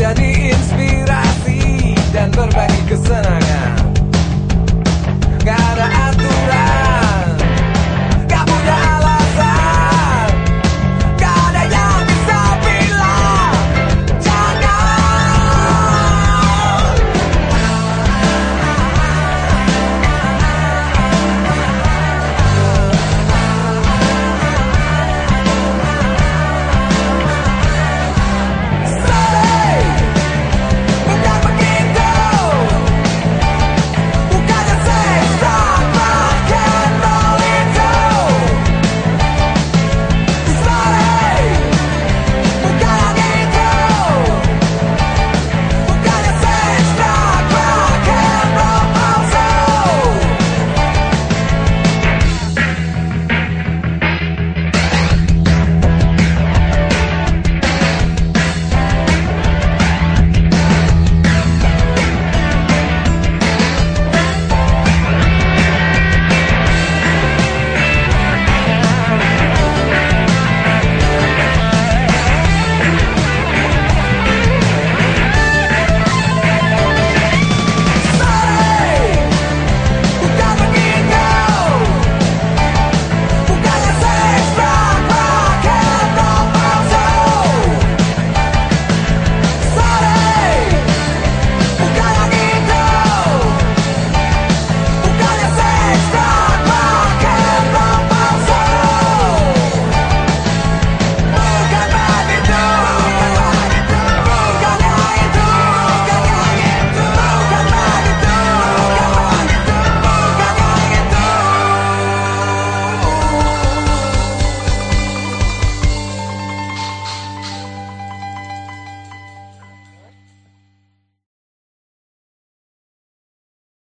menjadi inspirasi dan berbagi kesenangan. Gak ada atur.